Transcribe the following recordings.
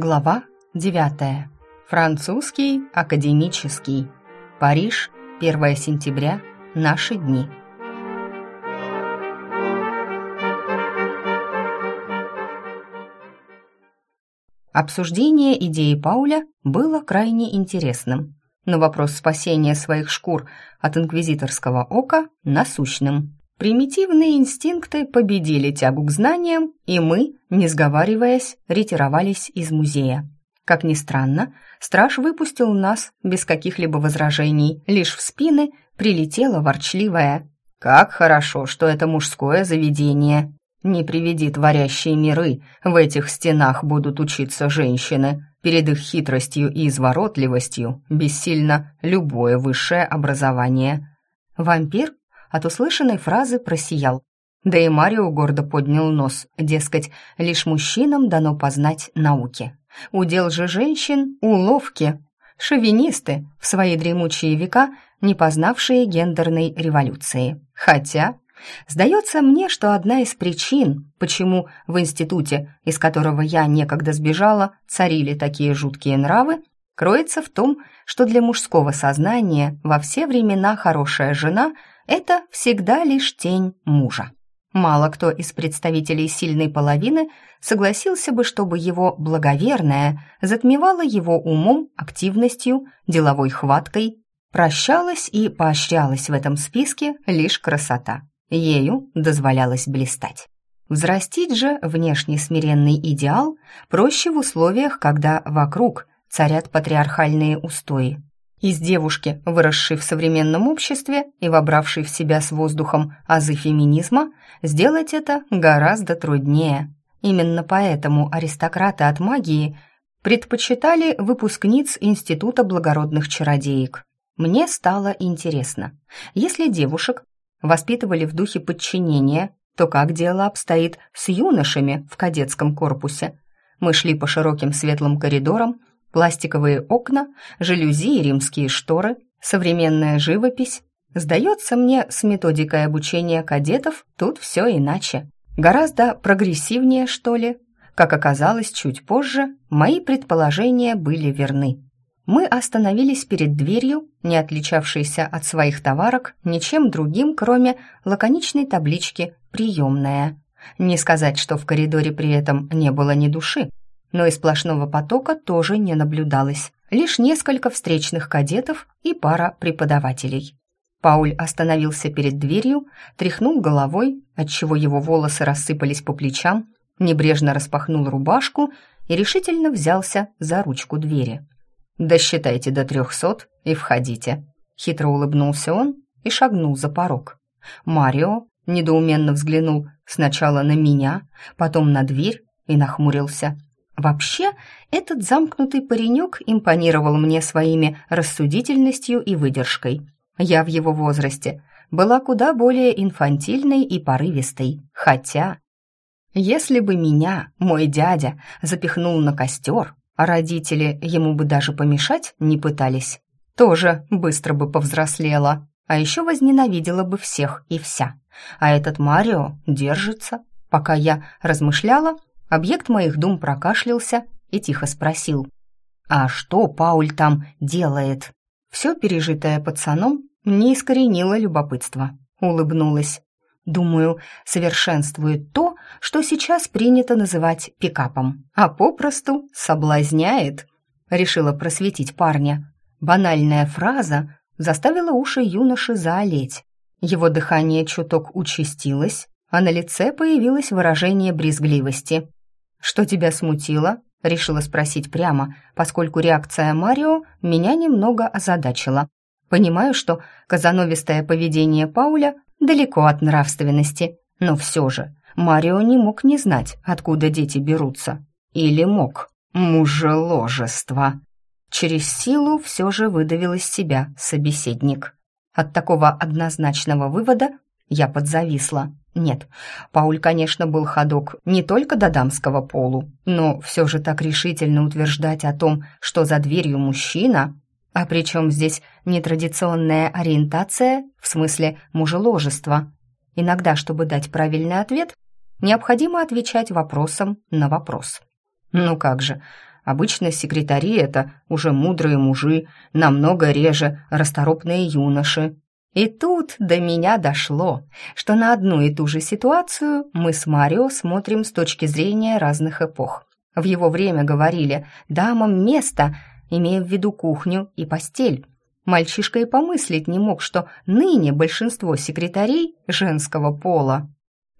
Глава 9. Французский академический. Париж, 1 сентября. Наши дни. Обсуждение идеи Пауля было крайне интересным, но вопрос спасения своих шкур от инквизиторского ока насущным. Примитивные инстинкты победили тягу к знаниям, и мы, не сговариваясь, ретировались из музея. Как ни странно, страж выпустил нас без каких-либо возражений, лишь в спины прилетела ворчливая «Как хорошо, что это мужское заведение! Не приведи творящие миры, в этих стенах будут учиться женщины, перед их хитростью и изворотливостью бессильно любое высшее образование». Вампир от услышанной фразы просиял. Да и Марио гордо поднял нос, дескать, лишь мужчинам дано познать науки. Удел же женщин — уловки. Шовинисты, в свои дремучие века, не познавшие гендерной революции. Хотя, сдается мне, что одна из причин, почему в институте, из которого я некогда сбежала, царили такие жуткие нравы, кроется в том, что для мужского сознания во все времена хорошая жена — это всегда лишь тень мужа. Мало кто из представителей сильной половины согласился бы, чтобы его благоверная затмевала его умом, активностью, деловой хваткой, прощалась и поощрялась в этом списке лишь красота. Ею дозволялось блистать. Взрастить же внешне смиренный идеал проще в условиях, когда вокруг царят патриархальные устои. Из девушки, выросшей в современном обществе и вобравшей в себя с воздухом азы феминизма, сделать это гораздо труднее. Именно поэтому аристократы от магии предпочитали выпускниц Института благородных чародеек. Мне стало интересно, если девушек воспитывали в духе подчинения, то как дело обстоит с юношами в кадетском корпусе? Мы шли по широким светлым коридорам, Пластиковые окна, жалюзи и римские шторы, современная живопись. Сдается мне, с методикой обучения кадетов тут все иначе. Гораздо прогрессивнее, что ли. Как оказалось чуть позже, мои предположения были верны. Мы остановились перед дверью, не отличавшейся от своих товарок ничем другим, кроме лаконичной таблички «Приемная». Не сказать, что в коридоре при этом не было ни души, но и сплошного потока тоже не наблюдалось. Лишь несколько встречных кадетов и пара преподавателей. Пауль остановился перед дверью, тряхнул головой, отчего его волосы рассыпались по плечам, небрежно распахнул рубашку и решительно взялся за ручку двери. «Досчитайте до трехсот и входите», — хитро улыбнулся он и шагнул за порог. Марио недоуменно взглянул сначала на меня, потом на дверь и нахмурился. Вообще, этот замкнутый паренек импонировал мне своими рассудительностью и выдержкой. Я в его возрасте была куда более инфантильной и порывистой, хотя... Если бы меня мой дядя запихнул на костер, а родители ему бы даже помешать не пытались, тоже быстро бы повзрослела, а еще возненавидела бы всех и вся. А этот Марио держится. Пока я размышляла, Объект моих дум прокашлялся и тихо спросил. «А что Пауль там делает?» Все пережитое пацаном не искоренило любопытство. Улыбнулась. Думаю, совершенствует то, что сейчас принято называть пикапом, а попросту соблазняет. Решила просветить парня. Банальная фраза заставила уши юноши заолеть. Его дыхание чуток участилось, а на лице появилось выражение брезгливости. «Что тебя смутило?» — решила спросить прямо, поскольку реакция Марио меня немного озадачила. Понимаю, что казановистое поведение Пауля далеко от нравственности, но все же Марио не мог не знать, откуда дети берутся. Или мог. Мужеложество. Через силу все же выдавил из себя собеседник. От такого однозначного вывода я подзависла. Нет, Пауль, конечно, был ходок не только до дамского полу, но все же так решительно утверждать о том, что за дверью мужчина, а причем здесь нетрадиционная ориентация, в смысле мужеложества. Иногда, чтобы дать правильный ответ, необходимо отвечать вопросом на вопрос. Ну как же, Обычно секретари — это уже мудрые мужи, намного реже расторопные юноши. И тут до меня дошло, что на одну и ту же ситуацию мы с Марио смотрим с точки зрения разных эпох. В его время говорили «дамам место», имея в виду кухню и постель. Мальчишка и помыслить не мог, что ныне большинство секретарей женского пола.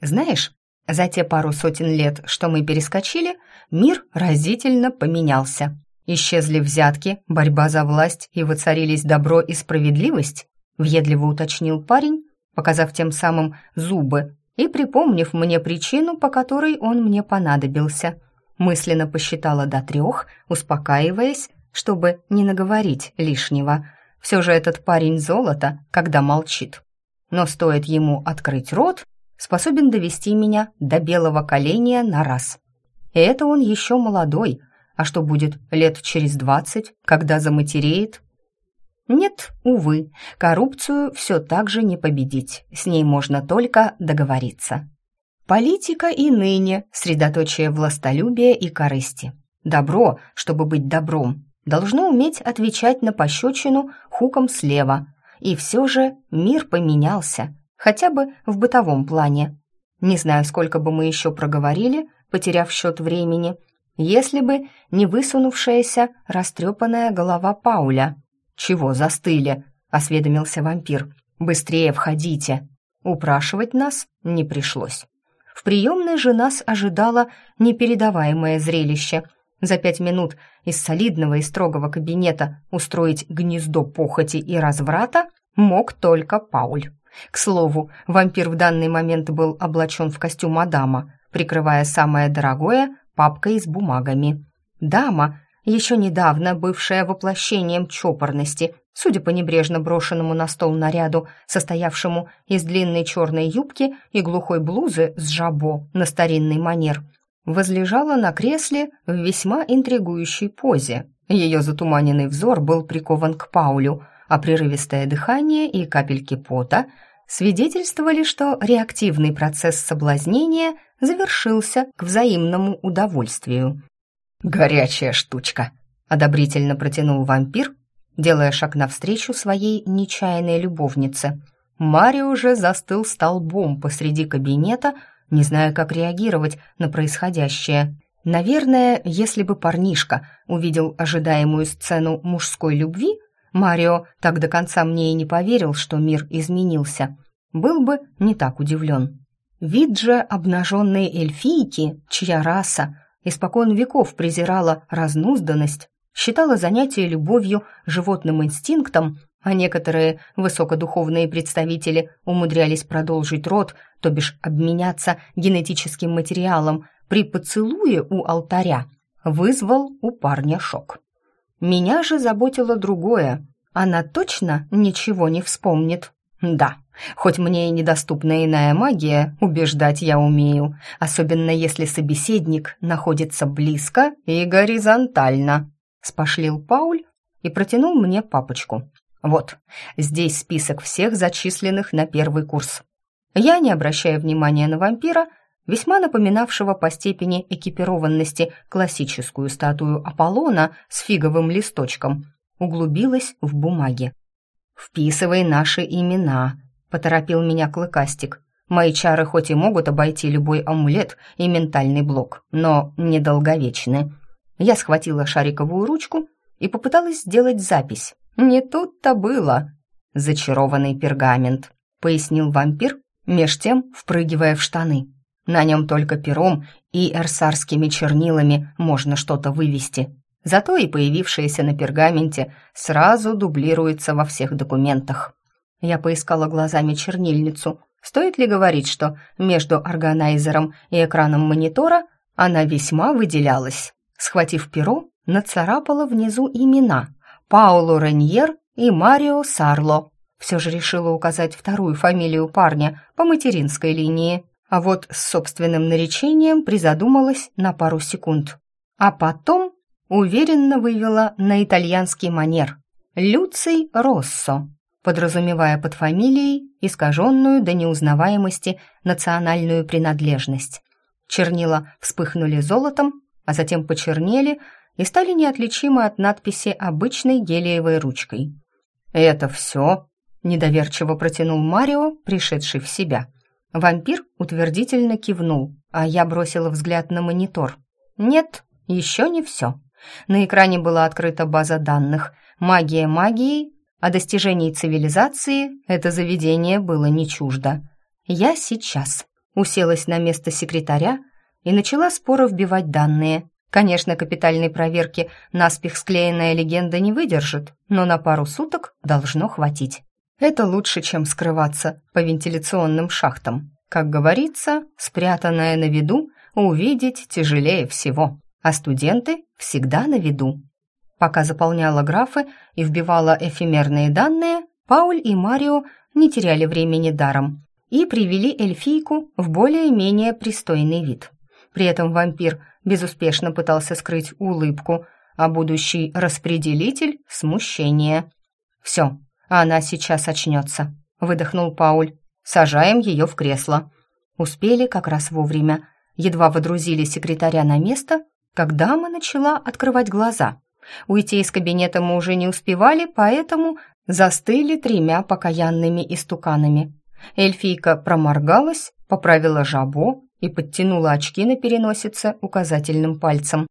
Знаешь, за те пару сотен лет, что мы перескочили, мир разительно поменялся. Исчезли взятки, борьба за власть и воцарились добро и справедливость, въедливо уточнил парень, показав тем самым зубы и припомнив мне причину, по которой он мне понадобился. Мысленно посчитала до трех, успокаиваясь, чтобы не наговорить лишнего. Все же этот парень золото, когда молчит. Но стоит ему открыть рот, способен довести меня до белого коленя на раз. И это он еще молодой, а что будет лет через двадцать, когда заматереет? Нет, увы, коррупцию все так же не победить, с ней можно только договориться. Политика и ныне средоточие властолюбия и корысти. Добро, чтобы быть добром, должно уметь отвечать на пощечину хуком слева. И все же мир поменялся, хотя бы в бытовом плане. Не знаю, сколько бы мы еще проговорили, потеряв счет времени, если бы не высунувшаяся растрепанная голова Пауля. «Чего застыли?» — осведомился вампир. «Быстрее входите!» Упрашивать нас не пришлось. В приемной же нас ожидало непередаваемое зрелище. За пять минут из солидного и строгого кабинета устроить гнездо похоти и разврата мог только Пауль. К слову, вампир в данный момент был облачен в костюм Адама, прикрывая самое дорогое папкой с бумагами. Дама, еще недавно бывшая воплощением чопорности, судя по небрежно брошенному на стол наряду, состоявшему из длинной черной юбки и глухой блузы с жабо на старинный манер, возлежала на кресле в весьма интригующей позе. Ее затуманенный взор был прикован к Паулю, а прерывистое дыхание и капельки пота свидетельствовали, что реактивный процесс соблазнения завершился к взаимному удовольствию. «Горячая штучка!» — одобрительно протянул вампир, делая шаг навстречу своей нечаянной любовнице. Марио уже застыл столбом посреди кабинета, не зная, как реагировать на происходящее. Наверное, если бы парнишка увидел ожидаемую сцену мужской любви, Марио так до конца мне и не поверил, что мир изменился. Был бы не так удивлен. Вид же обнаженной эльфийки, чья раса испокон веков презирала разнузданность, считала занятие любовью животным инстинктом, а некоторые высокодуховные представители умудрялись продолжить род, то бишь обменяться генетическим материалом при поцелуе у алтаря, вызвал у парня шок. Меня же заботило другое. Она точно ничего не вспомнит. Да, хоть мне и недоступна иная магия, убеждать я умею, особенно если собеседник находится близко и горизонтально. Спошлил Пауль и протянул мне папочку. Вот, здесь список всех зачисленных на первый курс. Я, не обращая внимания на вампира, весьма напоминавшего по степени экипированности классическую статую Аполлона с фиговым листочком, углубилась в бумаге. «Вписывай наши имена», — поторопил меня Клыкастик. «Мои чары хоть и могут обойти любой амулет и ментальный блок, но недолговечны». Я схватила шариковую ручку и попыталась сделать запись. Не тут-то было. «Зачарованный пергамент», — пояснил вампир, меж тем впрыгивая в штаны. На нем только пером и эрсарскими чернилами можно что-то вывести. Зато и появившееся на пергаменте сразу дублируется во всех документах. Я поискала глазами чернильницу. Стоит ли говорить, что между органайзером и экраном монитора она весьма выделялась? Схватив перо, нацарапала внизу имена Пауло Реньер и Марио Сарло. Все же решила указать вторую фамилию парня по материнской линии. А вот с собственным наречением призадумалась на пару секунд. А потом уверенно вывела на итальянский манер «Люций Россо», подразумевая под фамилией искаженную до неузнаваемости национальную принадлежность. Чернила вспыхнули золотом, а затем почернели и стали неотличимы от надписи обычной гелиевой ручкой. «Это все?» – недоверчиво протянул Марио, пришедший в себя. Вампир утвердительно кивнул, а я бросила взгляд на монитор. «Нет, еще не все». На экране была открыта база данных. Магия магией, а достижений цивилизации это заведение было не чуждо. Я сейчас уселась на место секретаря и начала споро вбивать данные. Конечно, капитальной проверки наспех склеенная легенда не выдержит, но на пару суток должно хватить. Это лучше, чем скрываться по вентиляционным шахтам. Как говорится, спрятанное на виду увидеть тяжелее всего, а студенты всегда на виду. Пока заполняла графы и вбивала эфемерные данные, Пауль и Марио не теряли времени даром и привели эльфийку в более-менее пристойный вид. При этом вампир безуспешно пытался скрыть улыбку, а будущий распределитель — смущение. «Все, она сейчас очнется», — выдохнул Пауль. «Сажаем ее в кресло». Успели как раз вовремя. Едва водрузили секретаря на место, как дама начала открывать глаза. Уйти из кабинета мы уже не успевали, поэтому застыли тремя покаянными истуканами. Эльфийка проморгалась, поправила жабо и подтянула очки на переносице указательным пальцем.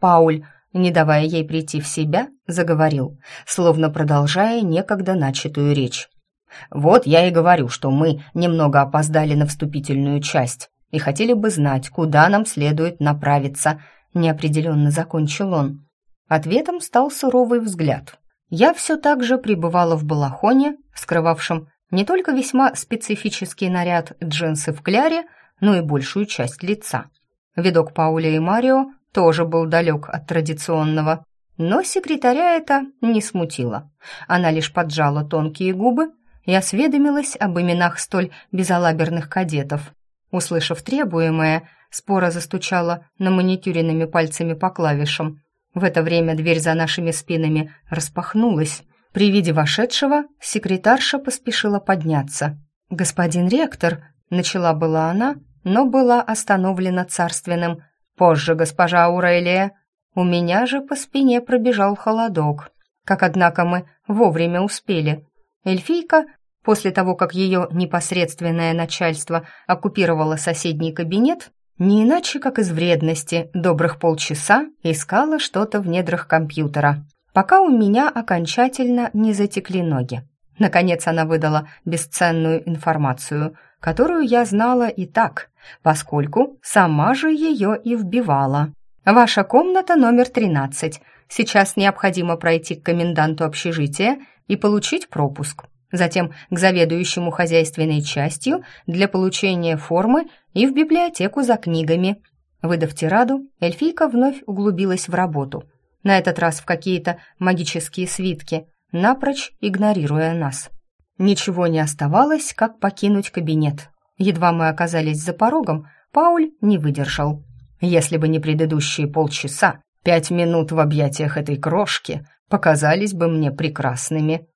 Пауль, не давая ей прийти в себя, заговорил, словно продолжая некогда начатую речь. «Вот я и говорю, что мы немного опоздали на вступительную часть и хотели бы знать, куда нам следует направиться», неопределенно закончил он. Ответом стал суровый взгляд. Я все так же пребывала в балахоне, скрывавшем не только весьма специфический наряд джинсы в кляре, но и большую часть лица. Видок Пауля и Марио тоже был далек от традиционного, но секретаря это не смутило. Она лишь поджала тонкие губы и осведомилась об именах столь безалаберных кадетов. Услышав требуемое, спора застучала на маникюренными пальцами по клавишам. В это время дверь за нашими спинами распахнулась, при виде вошедшего секретарша поспешила подняться. «Господин ректор», — начала была она, но была остановлена царственным. «Позже, госпожа Аурелия». У меня же по спине пробежал холодок. Как, однако, мы вовремя успели. Эльфийка, после того, как ее непосредственное начальство оккупировало соседний кабинет, не иначе, как из вредности, добрых полчаса искала что-то в недрах компьютера пока у меня окончательно не затекли ноги. Наконец она выдала бесценную информацию, которую я знала и так, поскольку сама же ее и вбивала. «Ваша комната номер 13. Сейчас необходимо пройти к коменданту общежития и получить пропуск. Затем к заведующему хозяйственной частью для получения формы и в библиотеку за книгами». Выдав тираду, эльфийка вновь углубилась в работу – на этот раз в какие-то магические свитки, напрочь игнорируя нас. Ничего не оставалось, как покинуть кабинет. Едва мы оказались за порогом, Пауль не выдержал. Если бы не предыдущие полчаса, пять минут в объятиях этой крошки показались бы мне прекрасными.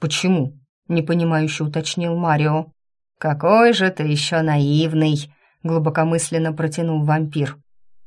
«Почему?» — непонимающе уточнил Марио. «Какой же ты еще наивный!» — глубокомысленно протянул вампир.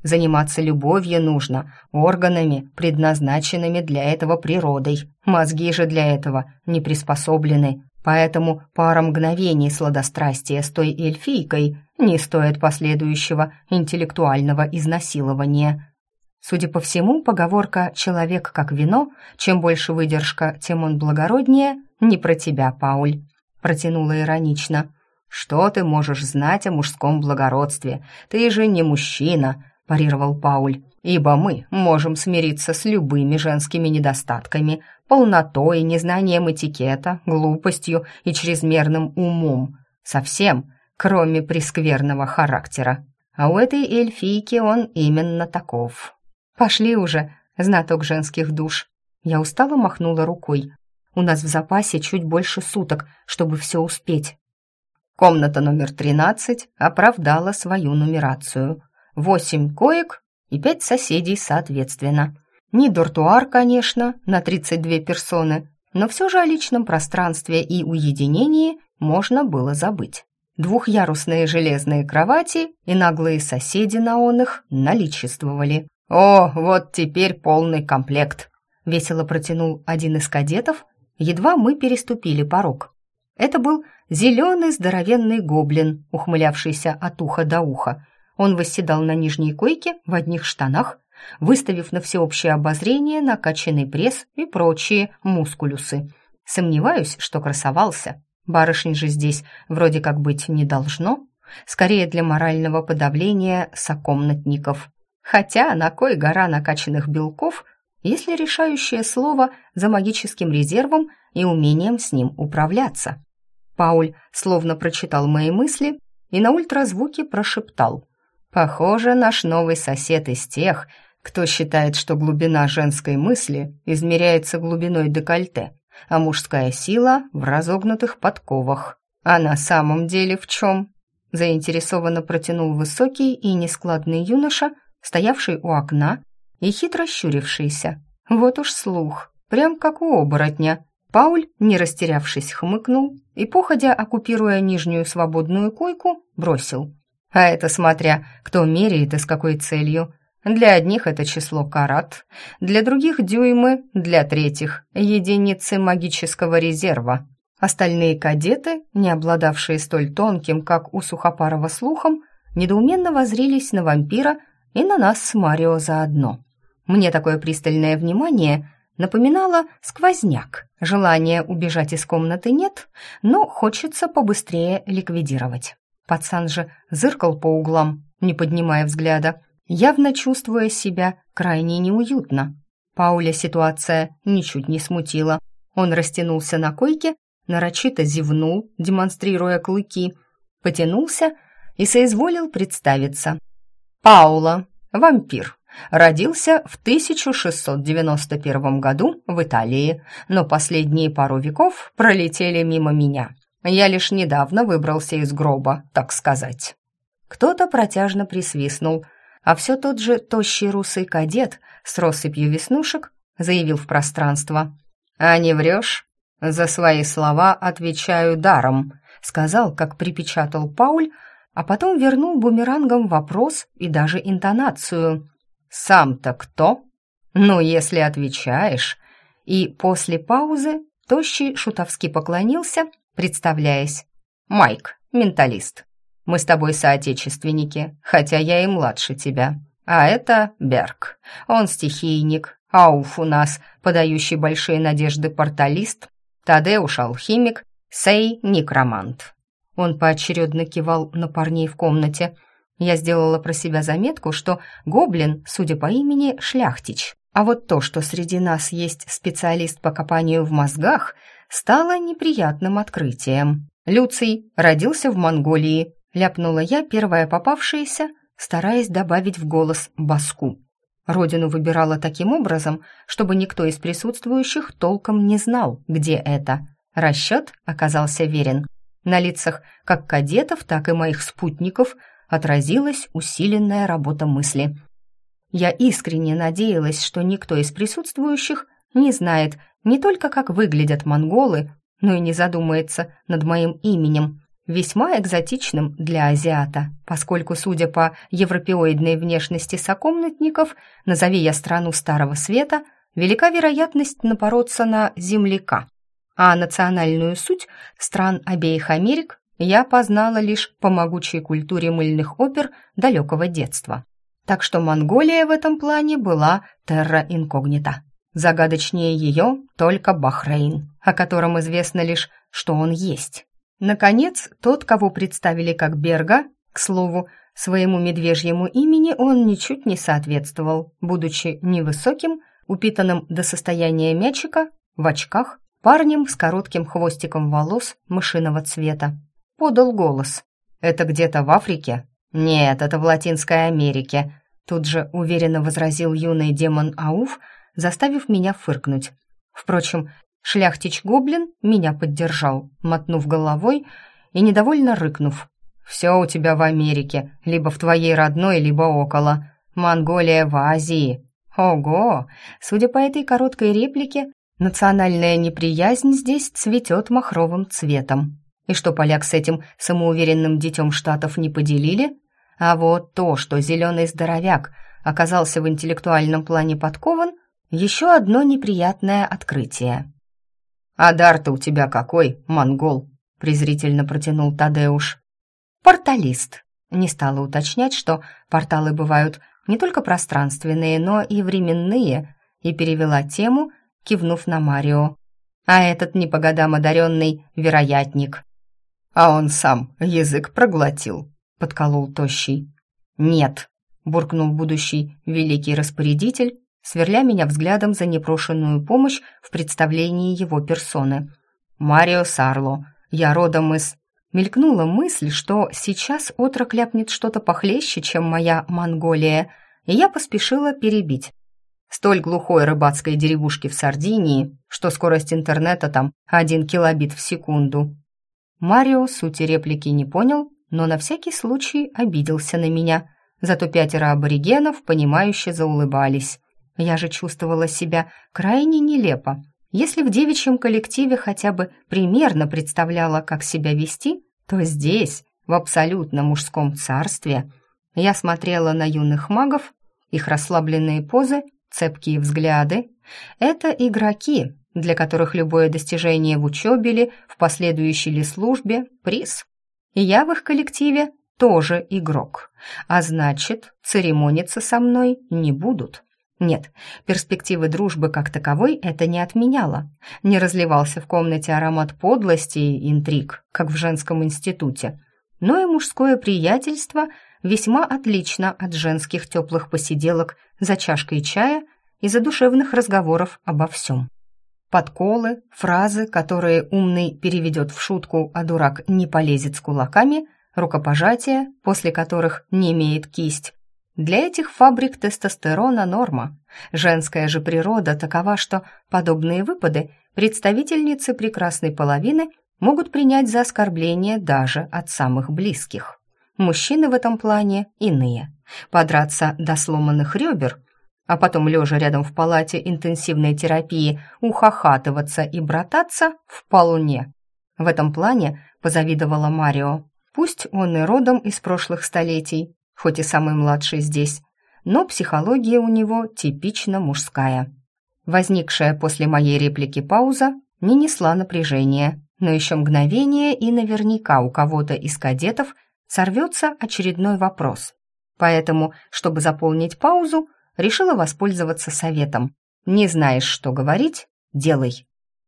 Заниматься любовью нужно, органами, предназначенными для этого природой. Мозги же для этого не приспособлены. Поэтому пара мгновений сладострастия с той эльфийкой не стоит последующего интеллектуального изнасилования. Судя по всему, поговорка «человек как вино», чем больше выдержка, тем он благороднее, не про тебя, Пауль, протянула иронично. «Что ты можешь знать о мужском благородстве? Ты же не мужчина, – парировал Пауль. «Ибо мы можем смириться с любыми женскими недостатками, полнотой, незнанием этикета, глупостью и чрезмерным умом. Совсем, кроме прескверного характера. А у этой эльфийки он именно таков. Пошли уже, знаток женских душ». Я устало махнула рукой. «У нас в запасе чуть больше суток, чтобы все успеть». Комната номер тринадцать оправдала свою нумерацию – восемь коек и пять соседей соответственно. Не дортуар, конечно, на 32 персоны, но все же о личном пространстве и уединении можно было забыть. Двухъярусные железные кровати и наглые соседи на он их наличествовали. «О, вот теперь полный комплект», — весело протянул один из кадетов, едва мы переступили порог. Это был зеленый здоровенный гоблин, ухмылявшийся от уха до уха. Он восседал на нижней койке в одних штанах, выставив на всеобщее обозрение накачанный пресс и прочие мускулюсы. Сомневаюсь, что красовался. Барышни же здесь вроде как быть не должно. Скорее для морального подавления сокомнатников. Хотя на кой гора накачанных белков, если решающее слово за магическим резервом и умением с ним управляться? Пауль словно прочитал мои мысли и на ультразвуке прошептал. «Похоже, наш новый сосед из тех, кто считает, что глубина женской мысли измеряется глубиной декольте, а мужская сила в разогнутых подковах. А на самом деле в чем?» Заинтересованно протянул высокий и нескладный юноша, стоявший у окна и хитро щурившийся. Вот уж слух, прям как у оборотня. Пауль, не растерявшись, хмыкнул и, походя, оккупируя нижнюю свободную койку, бросил. А это смотря, кто меряет и с какой целью. Для одних это число карат, для других дюймы, для третьих единицы магического резерва. Остальные кадеты, не обладавшие столь тонким, как у Сухопарова слухом, недоуменно возрились на вампира и на нас с Марио заодно. Мне такое пристальное внимание напоминало сквозняк. Желания убежать из комнаты нет, но хочется побыстрее ликвидировать. Пацан же зыркал по углам, не поднимая взгляда, явно чувствуя себя крайне неуютно. Пауля ситуация ничуть не смутила. Он растянулся на койке, нарочито зевнул, демонстрируя клыки, потянулся и соизволил представиться. Паула, вампир, родился в 1691 году в Италии, но последние пару веков пролетели мимо меня. Я лишь недавно выбрался из гроба, так сказать. Кто-то протяжно присвистнул, а все тот же тощий русый кадет с россыпью веснушек заявил в пространство. «А не врешь? За свои слова отвечаю даром», сказал, как припечатал Пауль, а потом вернул бумерангом вопрос и даже интонацию. «Сам-то кто?» «Ну, если отвечаешь». И после паузы Тощий шутовски поклонился, представляясь. «Майк, менталист. Мы с тобой соотечественники, хотя я и младше тебя. А это Берг. Он стихийник. Ауф у нас, подающий большие надежды порталист. Тадеуш алхимик. Сей некромант. Он поочередно кивал на парней в комнате. Я сделала про себя заметку, что гоблин, судя по имени, шляхтич. А вот то, что среди нас есть специалист по копанию в мозгах, стало неприятным открытием. Люций родился в Монголии, ляпнула я, первая попавшаяся, стараясь добавить в голос баску. Родину выбирала таким образом, чтобы никто из присутствующих толком не знал, где это. Расчет оказался верен. На лицах как кадетов, так и моих спутников отразилась усиленная работа мысли. Я искренне надеялась, что никто из присутствующих не знает не только, как выглядят монголы, но и не задумается над моим именем, весьма экзотичным для азиата, поскольку, судя по европеоидной внешности сокомнатников, назови я страну Старого Света, велика вероятность напороться на земляка а национальную суть стран обеих Америк я познала лишь по могучей культуре мыльных опер далекого детства. Так что Монголия в этом плане была терра инкогнита. Загадочнее ее только Бахрейн, о котором известно лишь, что он есть. Наконец, тот, кого представили как Берга, к слову, своему медвежьему имени он ничуть не соответствовал, будучи невысоким, упитанным до состояния мячика, в очках парнем с коротким хвостиком волос мышиного цвета. Подал голос. «Это где-то в Африке?» «Нет, это в Латинской Америке», тут же уверенно возразил юный демон Ауф, заставив меня фыркнуть. Впрочем, шляхтич-гоблин меня поддержал, мотнув головой и недовольно рыкнув. «Все у тебя в Америке, либо в твоей родной, либо около. Монголия в Азии». Ого! Судя по этой короткой реплике, Национальная неприязнь здесь цветет махровым цветом. И что поляк с этим самоуверенным детем штатов не поделили? А вот то, что зеленый здоровяк оказался в интеллектуальном плане подкован, еще одно неприятное открытие. «А дар-то у тебя какой, монгол?» — презрительно протянул Тадеуш. «Порталист», — не стала уточнять, что порталы бывают не только пространственные, но и временные, и перевела тему, кивнув на Марио. «А этот не по годам одаренный вероятник». «А он сам язык проглотил», — подколол Тощий. «Нет», — буркнул будущий великий распорядитель, сверля меня взглядом за непрошенную помощь в представлении его персоны. «Марио Сарло, я родом из...» Мелькнула мысль, что сейчас отрок ляпнет что-то похлеще, чем моя Монголия, и я поспешила перебить. Столь глухой рыбацкой деревушки в Сардинии, что скорость интернета там один килобит в секунду. Марио сути реплики не понял, но на всякий случай обиделся на меня. Зато пятеро аборигенов, понимающе заулыбались. Я же чувствовала себя крайне нелепо. Если в девичьем коллективе хотя бы примерно представляла, как себя вести, то здесь, в абсолютно мужском царстве, я смотрела на юных магов, их расслабленные позы, цепкие взгляды. Это игроки, для которых любое достижение в учебе или в последующей ли службе – приз. И я в их коллективе тоже игрок, а значит, церемониться со мной не будут. Нет, перспективы дружбы как таковой это не отменяло. Не разливался в комнате аромат подлости и интриг, как в женском институте. Но и мужское приятельство весьма отлично от женских теплых посиделок за чашкой чая и задушевных разговоров обо всем. Подколы, фразы, которые умный переведет в шутку, а дурак не полезет с кулаками, рукопожатия, после которых не имеет кисть, для этих фабрик тестостерона норма. Женская же природа такова, что подобные выпады представительницы прекрасной половины могут принять за оскорбление даже от самых близких. Мужчины в этом плане иные. Подраться до сломанных ребер, а потом, лежа рядом в палате интенсивной терапии, ухахатываться и брататься вполне. В этом плане позавидовала Марио. Пусть он и родом из прошлых столетий, хоть и самый младший здесь, но психология у него типично мужская. Возникшая после моей реплики пауза не несла напряжения, но еще мгновение и наверняка у кого-то из кадетов сорвется очередной вопрос. Поэтому, чтобы заполнить паузу, решила воспользоваться советом. Не знаешь, что говорить – делай.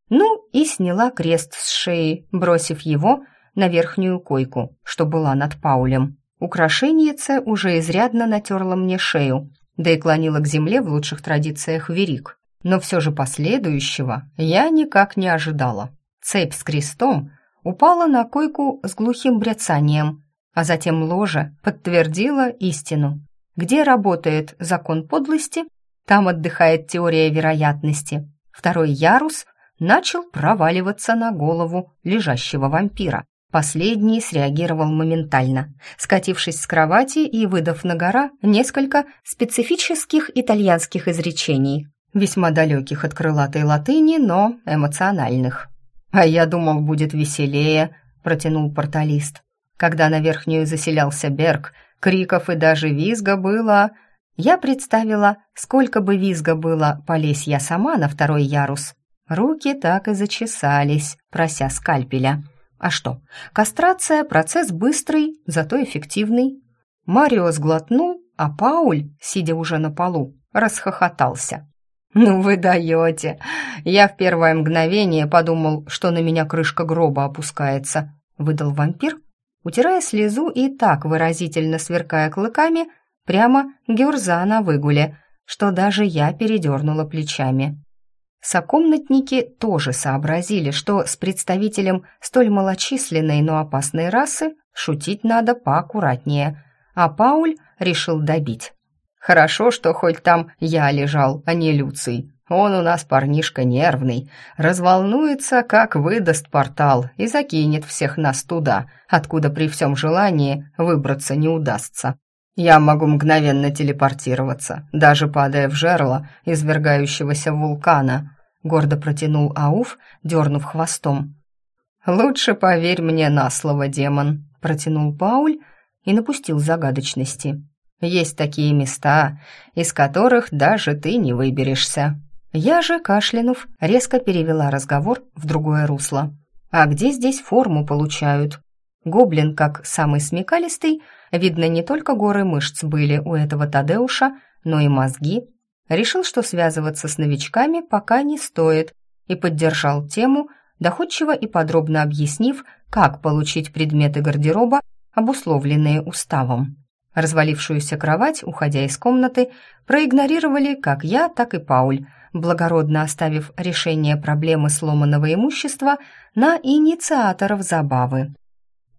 Ну и сняла крест с шеи, бросив его на верхнюю койку, что была над Паулем. Украшеньице уже изрядно натерла мне шею, да и клонила к земле в лучших традициях верик. Но все же последующего я никак не ожидала. Цепь с крестом упала на койку с глухим бряцанием, а затем ложа подтвердила истину. Где работает закон подлости, там отдыхает теория вероятности. Второй ярус начал проваливаться на голову лежащего вампира. Последний среагировал моментально, скатившись с кровати и выдав на гора несколько специфических итальянских изречений, весьма далеких от крылатой латыни, но эмоциональных. «А я думал, будет веселее», — протянул порталист. Когда на верхнюю заселялся Берг, криков и даже визга было... Я представила, сколько бы визга было, полезь я сама на второй ярус. Руки так и зачесались, прося скальпеля. А что, кастрация – процесс быстрый, зато эффективный. Марио сглотнул, а Пауль, сидя уже на полу, расхохотался. «Ну вы даете! Я в первое мгновение подумал, что на меня крышка гроба опускается», — выдал вампир, утирая слезу и так выразительно сверкая клыками, прямо гюрза на выгуле, что даже я передернула плечами. Сокомнатники тоже сообразили, что с представителем столь малочисленной, но опасной расы шутить надо поаккуратнее, а Пауль решил добить. «Хорошо, что хоть там я лежал, а не Люций. Он у нас парнишка нервный, разволнуется, как выдаст портал и закинет всех нас туда, откуда при всем желании выбраться не удастся. Я могу мгновенно телепортироваться, даже падая в жерло извергающегося вулкана», — гордо протянул Ауф, дернув хвостом. «Лучше поверь мне на слово, демон», — протянул Пауль и напустил загадочности. Есть такие места, из которых даже ты не выберешься». Я же, кашлянув, резко перевела разговор в другое русло. «А где здесь форму получают?» Гоблин, как самый смекалистый, видно, не только горы мышц были у этого Тадеуша, но и мозги, решил, что связываться с новичками пока не стоит, и поддержал тему, доходчиво и подробно объяснив, как получить предметы гардероба, обусловленные уставом. Развалившуюся кровать, уходя из комнаты, проигнорировали как я, так и Пауль, благородно оставив решение проблемы сломанного имущества на инициаторов забавы.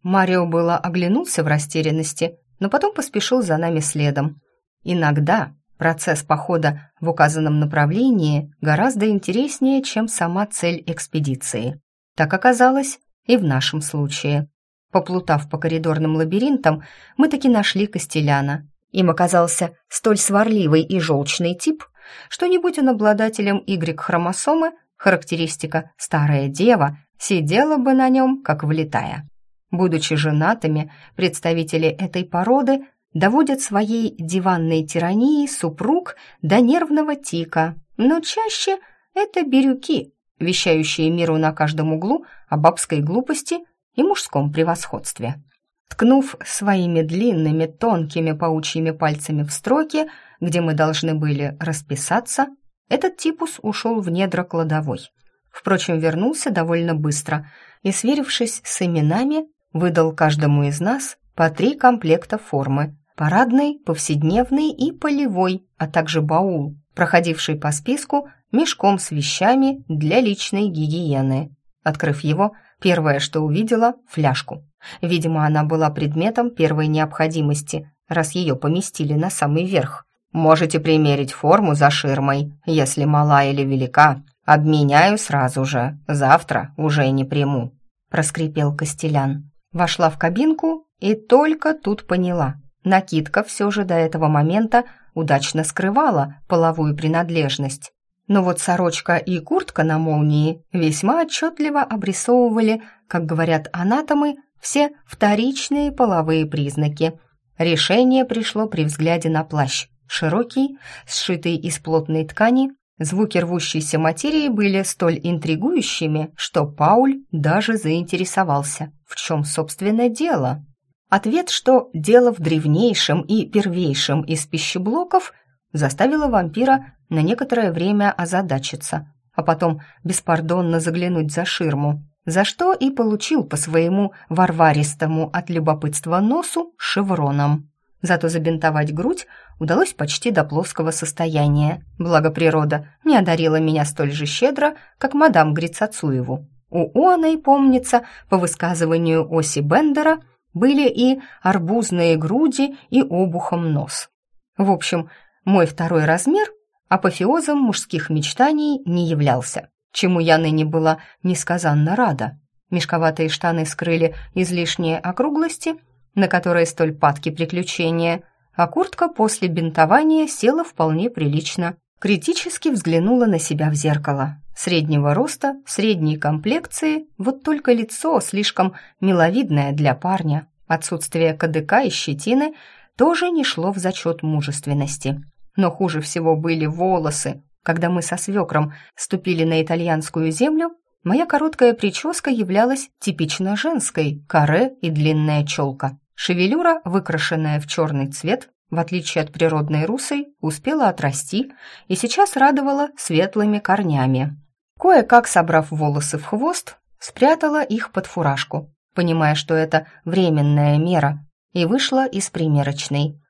Марио было оглянулся в растерянности, но потом поспешил за нами следом. Иногда процесс похода в указанном направлении гораздо интереснее, чем сама цель экспедиции. Так оказалось и в нашем случае. Поплутав по коридорным лабиринтам, мы таки нашли Костеляна. Им оказался столь сварливый и желчный тип, что не будь он обладателем Y-хромосомы, характеристика «старая дева» сидела бы на нем, как влетая. Будучи женатыми, представители этой породы доводят своей диванной тиранией супруг до нервного тика, но чаще это бирюки, вещающие миру на каждом углу о бабской глупости и мужском превосходстве. Ткнув своими длинными, тонкими паучьими пальцами в строки, где мы должны были расписаться, этот типус ушел в недра кладовой. Впрочем, вернулся довольно быстро и, сверившись с именами, выдал каждому из нас по три комплекта формы – парадный, повседневный и полевой, а также баул, проходивший по списку мешком с вещами для личной гигиены. Открыв его, первое, что увидела – фляжку. Видимо, она была предметом первой необходимости, раз ее поместили на самый верх. «Можете примерить форму за ширмой, если мала или велика. Обменяю сразу же, завтра уже не приму», – проскрипел Костелян. Вошла в кабинку и только тут поняла. Накидка все же до этого момента удачно скрывала половую принадлежность. Но вот сорочка и куртка на молнии весьма отчетливо обрисовывали, как говорят анатомы, все вторичные половые признаки. Решение пришло при взгляде на плащ. Широкий, сшитый из плотной ткани, звуки рвущейся материи были столь интригующими, что Пауль даже заинтересовался, в чем, собственно, дело. Ответ, что дело в древнейшем и первейшем из пищеблоков, заставило вампира на некоторое время озадачиться, а потом беспардонно заглянуть за ширму, за что и получил по своему варваристому от любопытства носу шевроном. Зато забинтовать грудь удалось почти до плоского состояния, благо природа не одарила меня столь же щедро, как мадам Грицацуеву. У Уаной, помнится, по высказыванию Оси Бендера, были и арбузные груди, и обухом нос. В общем, мой второй размер апофеозом мужских мечтаний не являлся, чему я ныне была несказанно рада. Мешковатые штаны скрыли излишние округлости, на которые столь падки приключения, а куртка после бинтования села вполне прилично. Критически взглянула на себя в зеркало. Среднего роста, средней комплекции, вот только лицо слишком миловидное для парня. Отсутствие кадыка и щетины тоже не шло в зачет мужественности. Но хуже всего были волосы. Когда мы со свекром ступили на итальянскую землю, моя короткая прическа являлась типично женской, каре и длинная челка. Шевелюра, выкрашенная в черный цвет, в отличие от природной русой, успела отрасти и сейчас радовала светлыми корнями. Кое-как собрав волосы в хвост, спрятала их под фуражку, понимая, что это временная мера, и вышла из примерочной.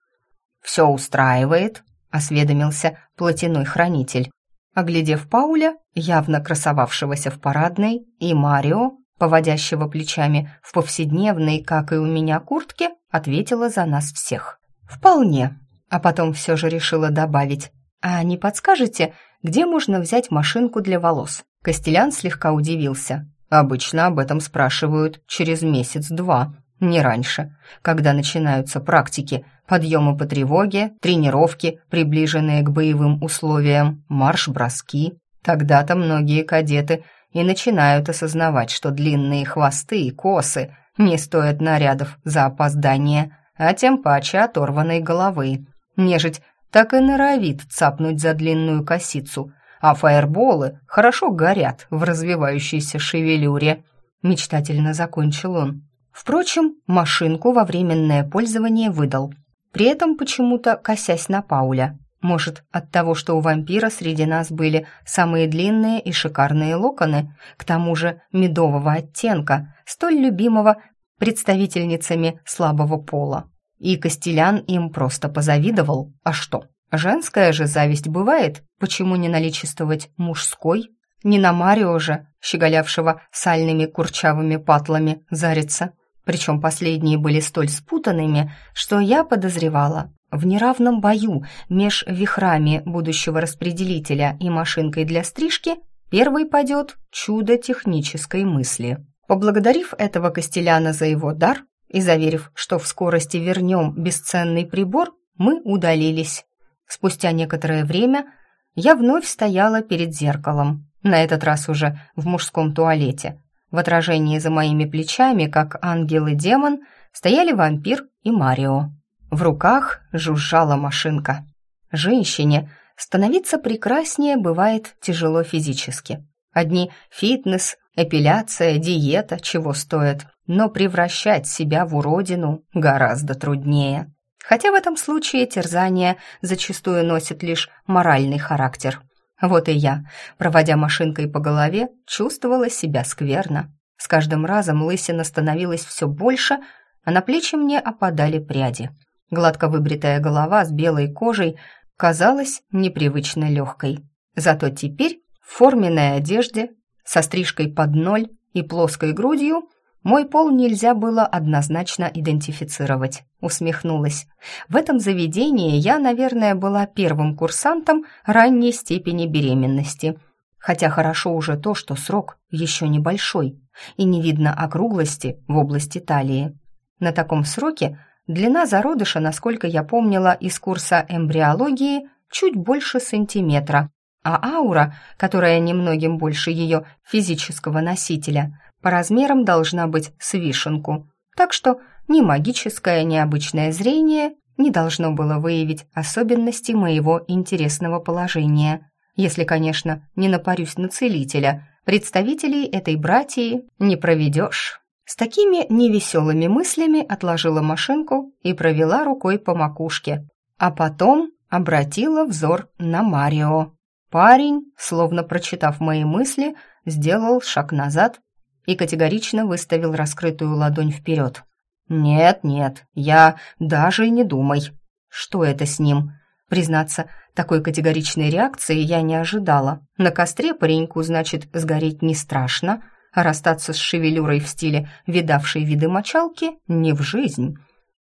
«Все устраивает», — осведомился платяной хранитель. Оглядев Пауля, явно красовавшегося в парадной, и Марио, поводящего плечами в повседневной, как и у меня, куртке, ответила за нас всех. «Вполне», а потом все же решила добавить. «А не подскажете, где можно взять машинку для волос?» Костелян слегка удивился. «Обычно об этом спрашивают через месяц-два, не раньше, когда начинаются практики, подъемы по тревоге, тренировки, приближенные к боевым условиям, марш-броски. Тогда-то многие кадеты и начинают осознавать, что длинные хвосты и косы не стоят нарядов за опоздание, а тем паче оторванной головы. Нежить так и норовит цапнуть за длинную косицу, а фаерболы хорошо горят в развивающейся шевелюре. Мечтательно закончил он. Впрочем, машинку во временное пользование выдал, при этом почему-то косясь на Пауля. Может, от того, что у вампира среди нас были самые длинные и шикарные локоны, к тому же медового оттенка, столь любимого представительницами слабого пола. И Костелян им просто позавидовал. А что? Женская же зависть бывает, почему не наличествовать мужской? Не на Марио же, щеголявшего сальными курчавыми патлами, зарится. Причем последние были столь спутанными, что я подозревала, в неравном бою меж вихрами будущего распределителя и машинкой для стрижки первый падет чудо технической мысли. Поблагодарив этого Костеляна за его дар и заверив, что в скорости вернем бесценный прибор, мы удалились. Спустя некоторое время я вновь стояла перед зеркалом, на этот раз уже в мужском туалете. В отражении за моими плечами, как ангел и демон, стояли вампир и Марио. В руках жужжала машинка. Женщине становиться прекраснее бывает тяжело физически. Одни фитнес, эпиляция, диета чего стоят, но превращать себя в уродину гораздо труднее. Хотя в этом случае терзание зачастую носит лишь моральный характер. Вот и я, проводя машинкой по голове, чувствовала себя скверно. С каждым разом лысина становилась все больше, а на плечи мне опадали пряди – Гладко выбритая голова с белой кожей казалась непривычно легкой. Зато теперь в форменной одежде, со стрижкой под ноль и плоской грудью мой пол нельзя было однозначно идентифицировать. Усмехнулась. В этом заведении я, наверное, была первым курсантом ранней степени беременности. Хотя хорошо уже то, что срок еще небольшой, и не видно округлости в области талии. На таком сроке Длина зародыша, насколько я помнила из курса эмбриологии, чуть больше сантиметра, а аура, которая немногим больше ее физического носителя, по размерам должна быть с вишенку. Так что ни магическое, ни обычное зрение не должно было выявить особенности моего интересного положения. Если, конечно, не напарюсь на целителя, представителей этой братьи не проведешь. С такими невеселыми мыслями отложила машинку и провела рукой по макушке, а потом обратила взор на Марио. Парень, словно прочитав мои мысли, сделал шаг назад и категорично выставил раскрытую ладонь вперед. «Нет, нет, я даже и не думай. Что это с ним?» Признаться, такой категоричной реакции я не ожидала. На костре пареньку, значит, сгореть не страшно — а расстаться с шевелюрой в стиле видавшей виды мочалки не в жизнь.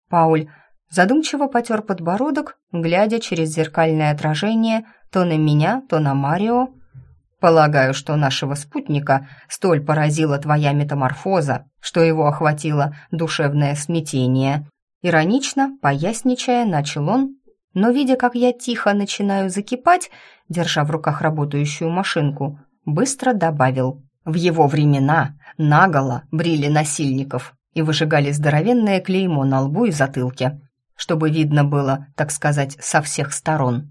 Пауль задумчиво потер подбородок, глядя через зеркальное отражение то на меня, то на Марио. «Полагаю, что нашего спутника столь поразила твоя метаморфоза, что его охватило душевное смятение». Иронично, поясничая, начал он, но, видя, как я тихо начинаю закипать, держа в руках работающую машинку, быстро добавил. В его времена наголо брили насильников и выжигали здоровенное клеймо на лбу и затылке, чтобы видно было, так сказать, со всех сторон.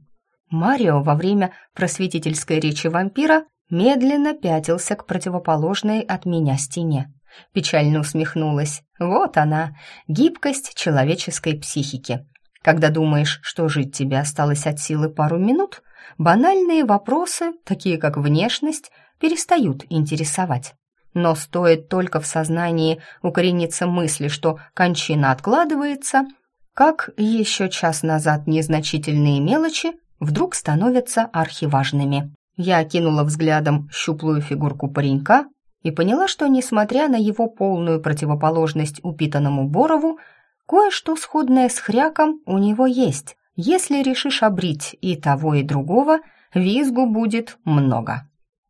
Марио во время просветительской речи вампира медленно пятился к противоположной от меня стене. Печально усмехнулась. Вот она, гибкость человеческой психики. Когда думаешь, что жить тебе осталось от силы пару минут, банальные вопросы, такие как внешность, перестают интересовать. Но стоит только в сознании укорениться мысли, что кончина откладывается, как еще час назад незначительные мелочи вдруг становятся архиважными. Я окинула взглядом щуплую фигурку паренька и поняла, что, несмотря на его полную противоположность упитанному Борову, кое-что сходное с хряком у него есть. Если решишь обрить и того, и другого, визгу будет много.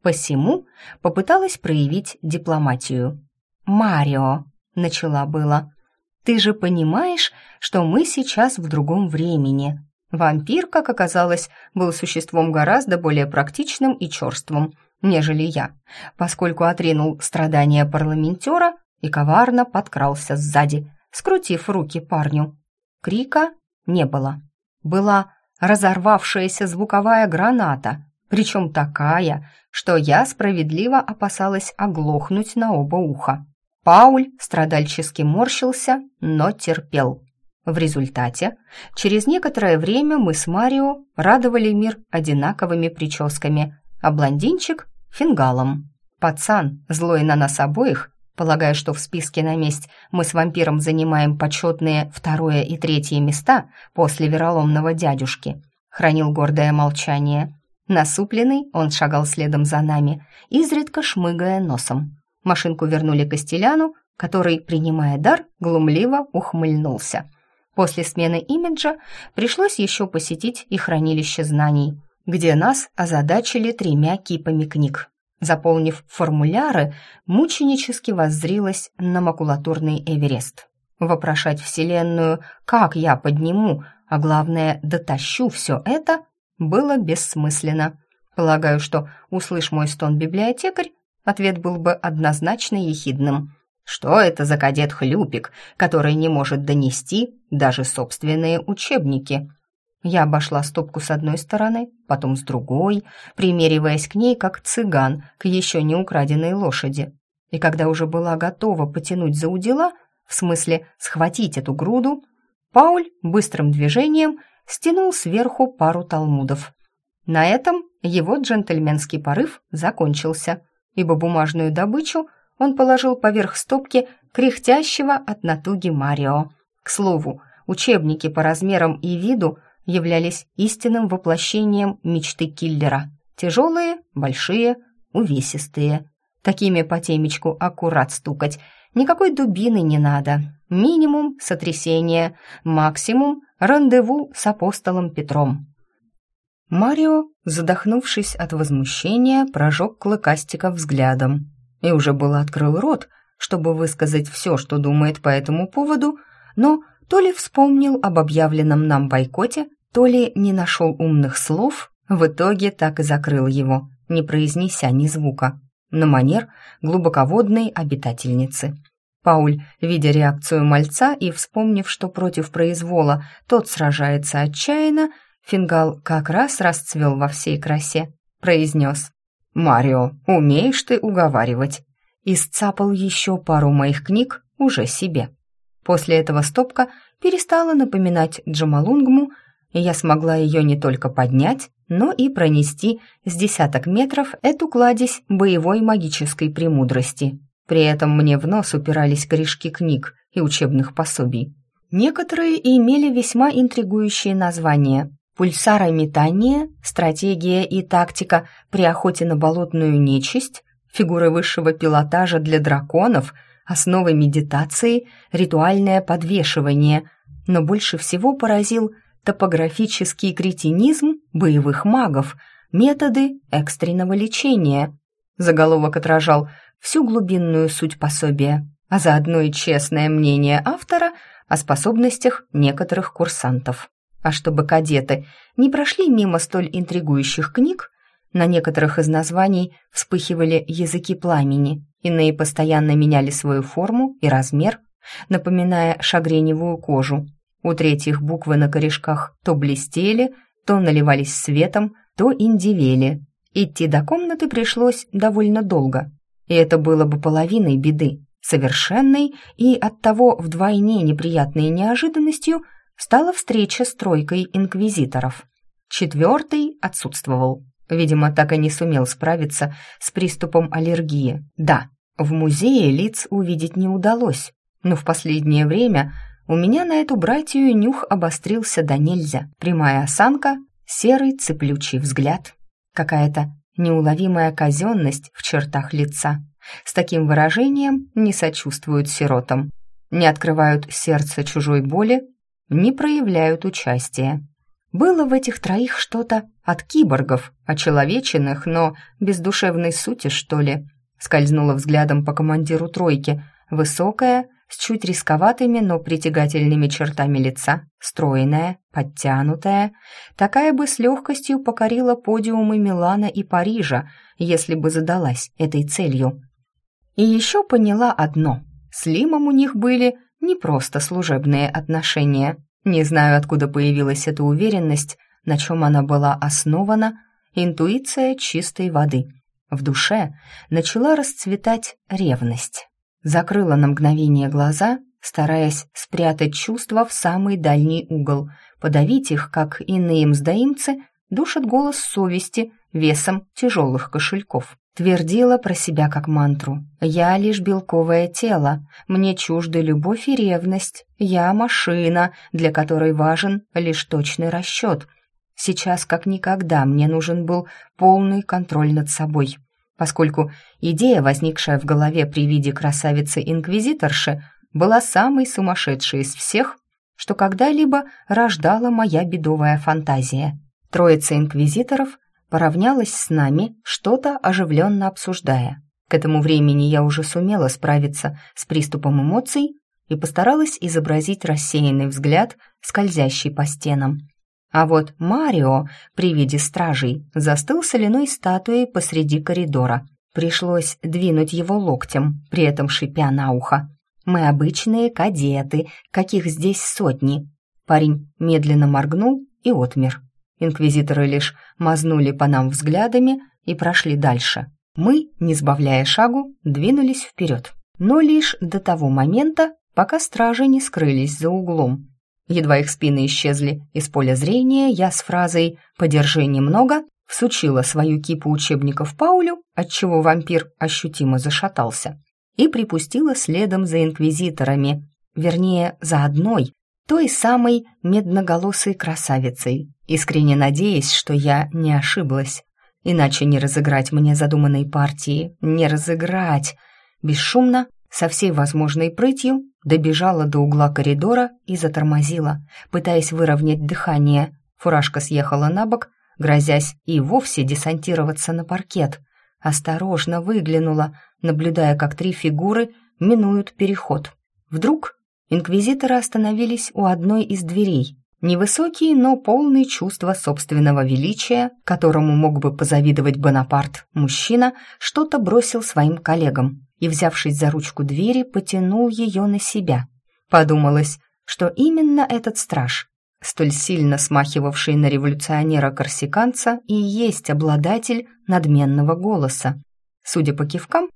Посему попыталась проявить дипломатию. «Марио», — начала было, — «ты же понимаешь, что мы сейчас в другом времени». Вампир, как оказалось, был существом гораздо более практичным и черствым, нежели я, поскольку отринул страдания парламентера и коварно подкрался сзади, скрутив руки парню. Крика не было. Была разорвавшаяся звуковая граната, причем такая, что я справедливо опасалась оглохнуть на оба уха. Пауль страдальчески морщился, но терпел. В результате, через некоторое время мы с Марио радовали мир одинаковыми прическами, а блондинчик — фингалом. Пацан, злой на нас обоих, полагая, что в списке на месть мы с вампиром занимаем почетные второе и третье места после вероломного дядюшки, хранил гордое молчание. Насупленный, он шагал следом за нами, изредка шмыгая носом. Машинку вернули Костеляну, который, принимая дар, глумливо ухмыльнулся — После смены имиджа пришлось еще посетить и хранилище знаний, где нас озадачили тремя кипами книг. Заполнив формуляры, мученически воззрилась на макулатурный Эверест. Вопрошать Вселенную, как я подниму, а главное, дотащу все это, было бессмысленно. Полагаю, что, услышь мой стон библиотекарь, ответ был бы однозначно ехидным. Что это за кадет-хлюпик, который не может донести даже собственные учебники? Я обошла стопку с одной стороны, потом с другой, примериваясь к ней, как цыган, к еще не украденной лошади. И когда уже была готова потянуть за удила, в смысле схватить эту груду, Пауль быстрым движением стянул сверху пару талмудов. На этом его джентльменский порыв закончился, ибо бумажную добычу он положил поверх стопки кряхтящего от натуги Марио. К слову, учебники по размерам и виду являлись истинным воплощением мечты киллера. Тяжелые, большие, увесистые. Такими по темечку аккурат стукать. Никакой дубины не надо. Минимум сотрясения, максимум рандеву с апостолом Петром. Марио, задохнувшись от возмущения, прожег клыкастика взглядом и уже было открыл рот, чтобы высказать все, что думает по этому поводу, но то ли вспомнил об объявленном нам бойкоте, то ли не нашел умных слов, в итоге так и закрыл его, не произнеся ни звука, на манер глубоководной обитательницы. Пауль, видя реакцию мальца и вспомнив, что против произвола тот сражается отчаянно, фингал как раз расцвел во всей красе, произнес «Марио, умеешь ты уговаривать?» И сцапал еще пару моих книг уже себе. После этого стопка перестала напоминать Джамалунгму, и я смогла ее не только поднять, но и пронести с десяток метров эту кладезь боевой магической премудрости. При этом мне в нос упирались корешки книг и учебных пособий. Некоторые имели весьма интригующие названия, пульсарометание, стратегия и тактика при охоте на болотную нечисть, фигуры высшего пилотажа для драконов, основы медитации, ритуальное подвешивание, но больше всего поразил топографический кретинизм боевых магов, методы экстренного лечения. Заголовок отражал всю глубинную суть пособия, а заодно и честное мнение автора о способностях некоторых курсантов. А чтобы кадеты не прошли мимо столь интригующих книг, на некоторых из названий вспыхивали языки пламени, иные постоянно меняли свою форму и размер, напоминая шагреневую кожу. У третьих буквы на корешках то блестели, то наливались светом, то индивели. Идти до комнаты пришлось довольно долго, и это было бы половиной беды. Совершенной и оттого вдвойне неприятной неожиданностью – стала встреча с тройкой инквизиторов. Четвертый отсутствовал. Видимо, так и не сумел справиться с приступом аллергии. Да, в музее лиц увидеть не удалось, но в последнее время у меня на эту братью нюх обострился до нельзя. Прямая осанка, серый цеплючий взгляд, какая-то неуловимая казенность в чертах лица. С таким выражением не сочувствуют сиротам, не открывают сердце чужой боли не проявляют участия. Было в этих троих что-то от киборгов, очеловеченных, но без душевной сути, что ли. Скользнула взглядом по командиру тройки, высокая, с чуть рисковатыми, но притягательными чертами лица, стройная, подтянутая, такая бы с легкостью покорила подиумы Милана и Парижа, если бы задалась этой целью. И еще поняла одно — с Лимом у них были не просто служебные отношения. Не знаю, откуда появилась эта уверенность, на чем она была основана, интуиция чистой воды. В душе начала расцветать ревность. Закрыла на мгновение глаза, стараясь спрятать чувства в самый дальний угол, подавить их, как иные мздоимцы душат голос совести весом тяжелых кошельков. Твердила про себя как мантру. «Я лишь белковое тело, мне чужды любовь и ревность. Я машина, для которой важен лишь точный расчет. Сейчас как никогда мне нужен был полный контроль над собой» поскольку идея, возникшая в голове при виде красавицы-инквизиторши, была самой сумасшедшей из всех, что когда-либо рождала моя бедовая фантазия. Троица инквизиторов поравнялась с нами, что-то оживленно обсуждая. К этому времени я уже сумела справиться с приступом эмоций и постаралась изобразить рассеянный взгляд, скользящий по стенам. А вот Марио при виде стражей застыл соляной статуей посреди коридора. Пришлось двинуть его локтем, при этом шипя на ухо. «Мы обычные кадеты, каких здесь сотни». Парень медленно моргнул и отмер. Инквизиторы лишь мазнули по нам взглядами и прошли дальше. Мы, не сбавляя шагу, двинулись вперед. Но лишь до того момента, пока стражи не скрылись за углом. Едва их спины исчезли из поля зрения, я с фразой «подержи немного» всучила свою кипу учебников Паулю, отчего вампир ощутимо зашатался, и припустила следом за инквизиторами, вернее, за одной, той самой медноголосой красавицей, искренне надеясь, что я не ошиблась. Иначе не разыграть мне задуманной партии, не разыграть. Бесшумно, со всей возможной прытью, добежала до угла коридора и затормозила, пытаясь выровнять дыхание. Фуражка съехала на бок, грозясь и вовсе десантироваться на паркет. Осторожно выглянула, наблюдая, как три фигуры минуют переход. Вдруг инквизиторы остановились у одной из дверей. Невысокий, но полный чувства собственного величия, которому мог бы позавидовать Бонапарт, мужчина что-то бросил своим коллегам и, взявшись за ручку двери, потянул ее на себя. Подумалось, что именно этот страж, столь сильно смахивавший на революционера-корсиканца, и есть обладатель надменного голоса. Судя по кивкам,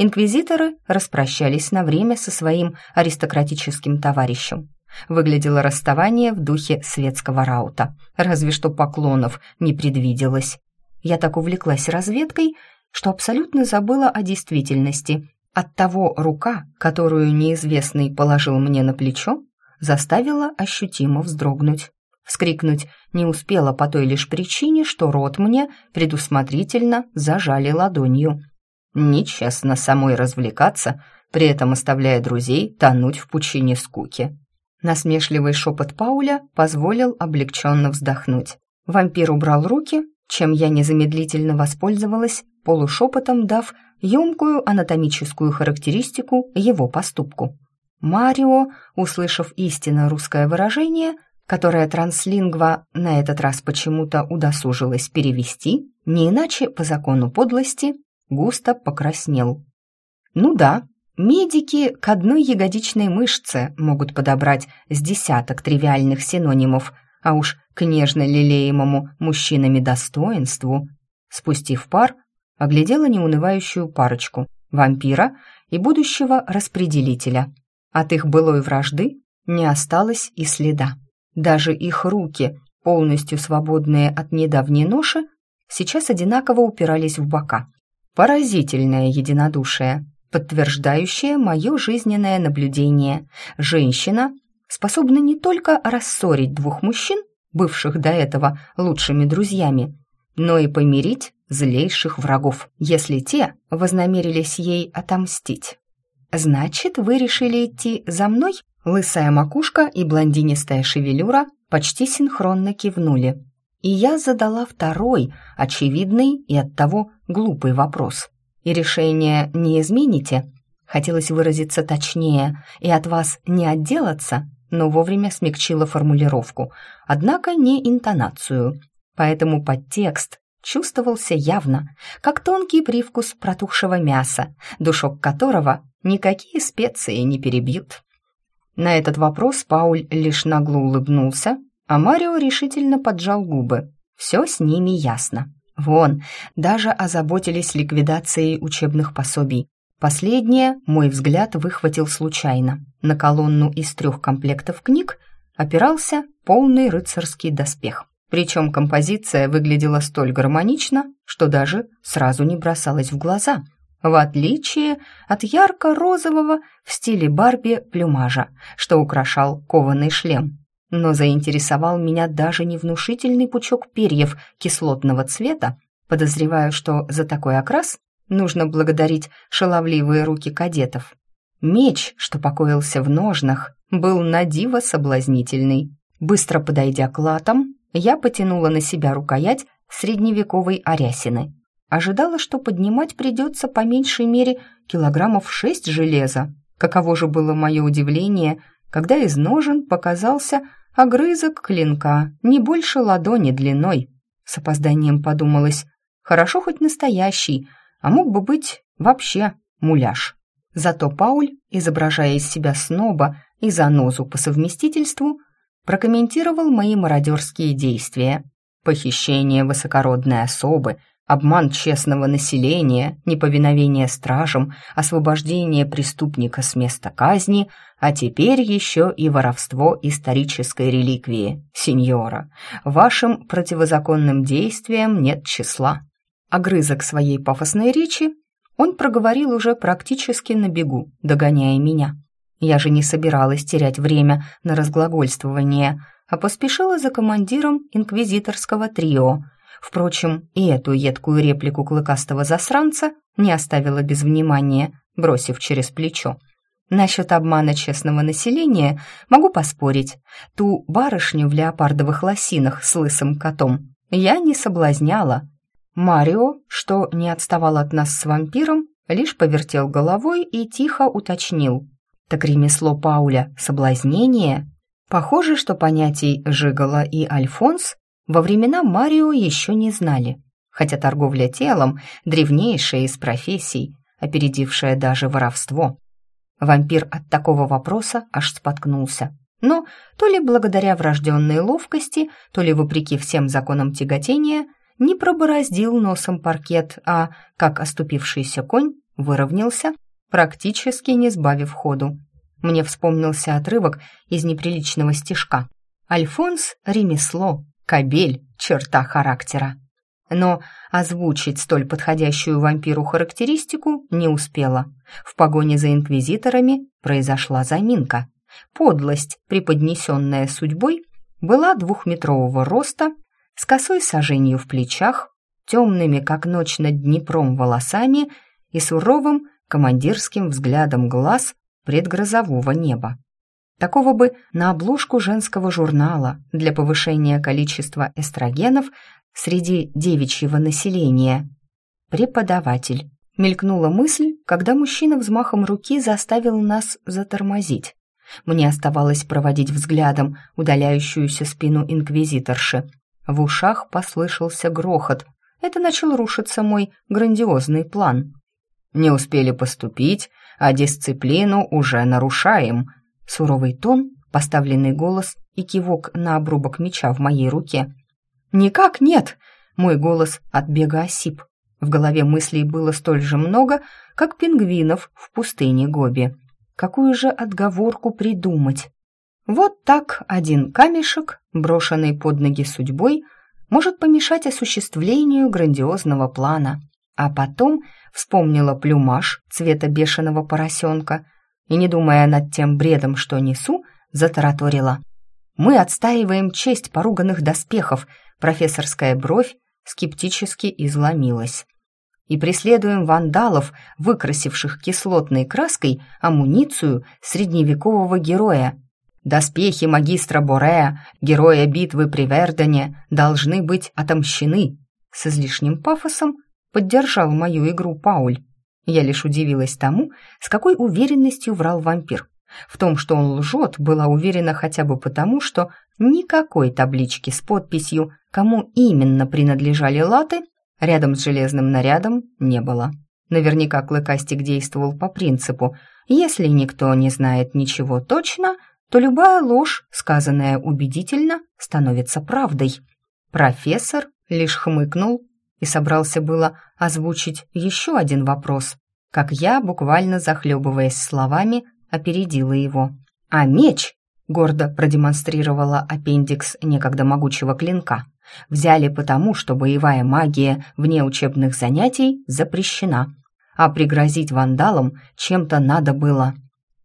Инквизиторы распрощались на время со своим аристократическим товарищем. Выглядело расставание в духе светского раута, разве что поклонов не предвиделось. Я так увлеклась разведкой, что абсолютно забыла о действительности. Оттого рука, которую неизвестный положил мне на плечо, заставила ощутимо вздрогнуть. Вскрикнуть не успела по той лишь причине, что рот мне предусмотрительно зажали ладонью. Нечестно самой развлекаться, при этом оставляя друзей тонуть в пучине скуки. Насмешливый шепот Пауля позволил облегченно вздохнуть. Вампир убрал руки, чем я незамедлительно воспользовалась, полушепотом дав емкую анатомическую характеристику его поступку. Марио, услышав истинно русское выражение, которое транслингва на этот раз почему-то удосужилась перевести, не иначе по закону подлости, густо покраснел. Ну да, медики к одной ягодичной мышце могут подобрать с десяток тривиальных синонимов, а уж к нежно лелеемому мужчинами достоинству. Спустив пар, оглядела неунывающую парочку, вампира и будущего распределителя. От их былой вражды не осталось и следа. Даже их руки, полностью свободные от недавней ноши, сейчас одинаково упирались в бока. Поразительное единодушие, подтверждающее мое жизненное наблюдение. Женщина способна не только рассорить двух мужчин, бывших до этого лучшими друзьями, но и помирить злейших врагов, если те вознамерились ей отомстить. «Значит, вы решили идти за мной?» Лысая макушка и блондинистая шевелюра почти синхронно кивнули. И я задала второй, очевидный и оттого глупый вопрос. «И решение не измените?» Хотелось выразиться точнее и от вас не отделаться, но вовремя смягчила формулировку, однако не интонацию. Поэтому подтекст чувствовался явно, как тонкий привкус протухшего мяса, душок которого никакие специи не перебьют. На этот вопрос Пауль лишь нагло улыбнулся, а Марио решительно поджал губы. Все с ними ясно. Вон, даже озаботились ликвидацией учебных пособий. Последнее мой взгляд выхватил случайно. На колонну из трех комплектов книг опирался полный рыцарский доспех. Причем композиция выглядела столь гармонично, что даже сразу не бросалась в глаза, в отличие от ярко-розового в стиле Барби плюмажа, что украшал кованый шлем. Но заинтересовал меня даже не внушительный пучок перьев кислотного цвета, подозреваю, что за такой окрас нужно благодарить шаловливые руки кадетов. Меч, что покоился в ножнах, был надиво соблазнительный. Быстро подойдя к латам, я потянула на себя рукоять средневековой арясины. Ожидала, что поднимать придется по меньшей мере килограммов шесть железа. Каково же было мое удивление, когда из ножен показался огрызок клинка, не больше ладони длиной. С опозданием подумалось, хорошо хоть настоящий, а мог бы быть вообще муляж. Зато Пауль, изображая из себя сноба и занозу по совместительству, прокомментировал мои мародерские действия. Похищение высокородной особы, обман честного населения, неповиновение стражам, освобождение преступника с места казни, а теперь еще и воровство исторической реликвии. Сеньора, вашим противозаконным действиям нет числа. Огрызок своей пафосной речи он проговорил уже практически на бегу, догоняя меня. Я же не собиралась терять время на разглагольствование, а поспешила за командиром инквизиторского трио. Впрочем, и эту едкую реплику клыкастого засранца не оставила без внимания, бросив через плечо. Насчет обмана честного населения могу поспорить. Ту барышню в леопардовых лосинах с лысым котом я не соблазняла. Марио, что не отставал от нас с вампиром, лишь повертел головой и тихо уточнил. Так ремесло Пауля — соблазнение? Похоже, что понятий Жигала и Альфонс во времена Марио еще не знали, хотя торговля телом — древнейшая из профессий, опередившая даже воровство. Вампир от такого вопроса аж споткнулся. Но то ли благодаря врожденной ловкости, то ли вопреки всем законам тяготения, не пробороздил носом паркет, а, как оступившийся конь, выровнялся практически не сбавив ходу. Мне вспомнился отрывок из неприличного стишка. «Альфонс — ремесло, кабель — черта характера». Но озвучить столь подходящую вампиру характеристику не успела. В погоне за инквизиторами произошла заминка. Подлость, преподнесенная судьбой, была двухметрового роста, с косой саженью в плечах, темными, как ночь над Днепром, волосами и суровым, командирским взглядом глаз предгрозового неба. Такого бы на обложку женского журнала для повышения количества эстрогенов среди девичьего населения. Преподаватель. Мелькнула мысль, когда мужчина взмахом руки заставил нас затормозить. Мне оставалось проводить взглядом удаляющуюся спину инквизиторши. В ушах послышался грохот. Это начал рушиться мой грандиозный план. Не успели поступить, а дисциплину уже нарушаем. Суровый тон, поставленный голос и кивок на обрубок меча в моей руке. «Никак нет!» Мой голос от бега осип. В голове мыслей было столь же много, как пингвинов в пустыне Гоби. Какую же отговорку придумать? Вот так один камешек, брошенный под ноги судьбой, может помешать осуществлению грандиозного плана. А потом вспомнила плюмаж цвета бешеного поросенка и, не думая над тем бредом, что несу, затараторила. «Мы отстаиваем честь поруганных доспехов», профессорская бровь скептически изломилась. «И преследуем вандалов, выкрасивших кислотной краской амуницию средневекового героя. Доспехи магистра Борея, героя битвы при Вердене, должны быть отомщены». С излишним пафосом поддержал мою игру Пауль. Я лишь удивилась тому, с какой уверенностью врал вампир. В том, что он лжет, была уверена хотя бы потому, что никакой таблички с подписью, кому именно принадлежали латы, рядом с железным нарядом не было. Наверняка Клыкастик действовал по принципу «если никто не знает ничего точно, то любая ложь, сказанная убедительно, становится правдой. Профессор лишь хмыкнул и собрался было озвучить еще один вопрос, как я, буквально захлебываясь словами, опередила его. «А меч?» — гордо продемонстрировала аппендикс некогда могучего клинка. «Взяли потому, что боевая магия вне учебных занятий запрещена, а пригрозить вандалам чем-то надо было».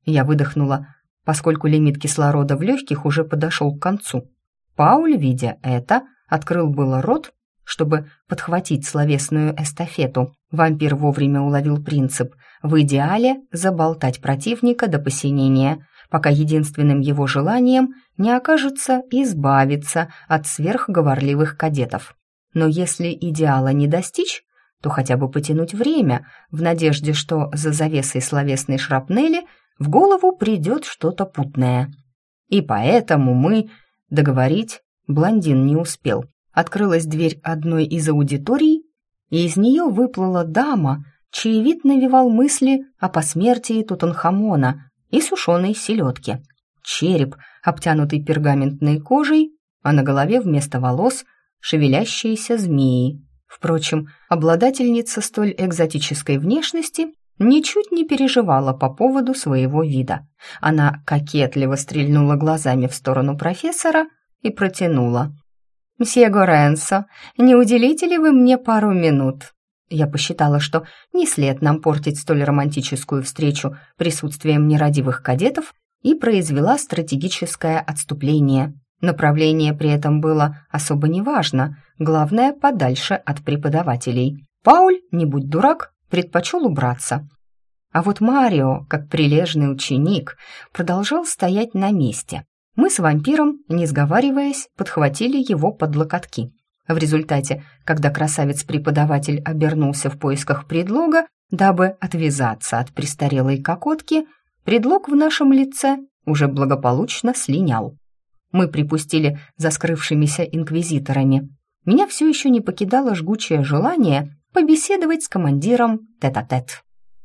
Я выдохнула, поскольку лимит кислорода в легких уже подошел к концу. Пауль, видя это, открыл было рот, чтобы подхватить словесную эстафету. Вампир вовремя уловил принцип в идеале заболтать противника до посинения, пока единственным его желанием не окажется избавиться от сверхговорливых кадетов. Но если идеала не достичь, то хотя бы потянуть время, в надежде, что за завесой словесной шрапнели в голову придет что-то путное. И поэтому мы... Договорить блондин не успел. Открылась дверь одной из аудиторий, и из нее выплыла дама, чей вид навевал мысли о посмертии Тутанхамона и сушеной селедке. Череп, обтянутый пергаментной кожей, а на голове вместо волос шевелящиеся змеи. Впрочем, обладательница столь экзотической внешности ничуть не переживала по поводу своего вида. Она кокетливо стрельнула глазами в сторону профессора и протянула. «Мсье Горенсо, не уделите ли вы мне пару минут?» Я посчитала, что не след нам портить столь романтическую встречу присутствием нерадивых кадетов и произвела стратегическое отступление. Направление при этом было особо неважно, главное, подальше от преподавателей. Пауль, не будь дурак, предпочел убраться. А вот Марио, как прилежный ученик, продолжал стоять на месте. Мы с вампиром, не сговариваясь, подхватили его под локотки. В результате, когда красавец-преподаватель обернулся в поисках предлога, дабы отвязаться от престарелой кокотки, предлог в нашем лице уже благополучно слинял. Мы припустили за скрывшимися инквизиторами. Меня все еще не покидало жгучее желание побеседовать с командиром тет-а-тет. -тет.